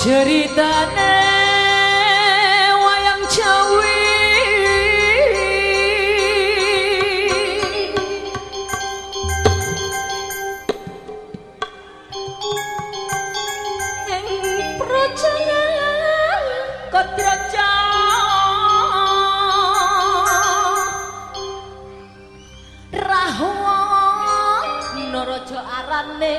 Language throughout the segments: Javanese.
ceritane wayang jawi. Ing projana kodraja rahwa naraja arane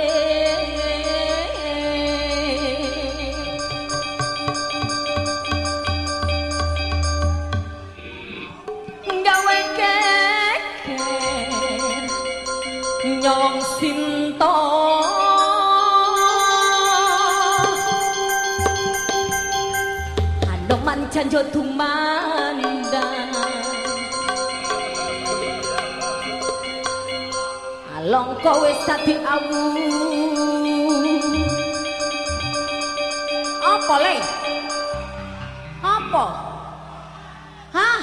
janjo dumandang Along kowe sadi awu Apa le? Apa? Hah?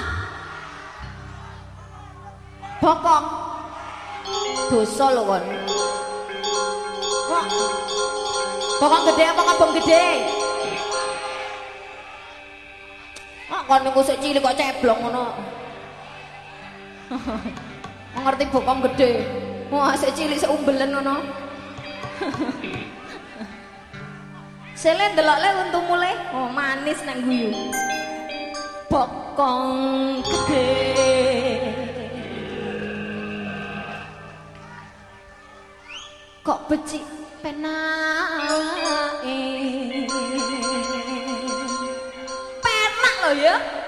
Bokong. Dosa lho kon. Bokong gede apa ngabong gede? Kok kon niku sik cilik kok ceblong ngono. Ngerti bokong gede. Wah, sik cilik sik umbelen ngono. Sele ndelok le untumu le. Oh, manis nang guyu. Bokong gede. kok becik penake penak lho ya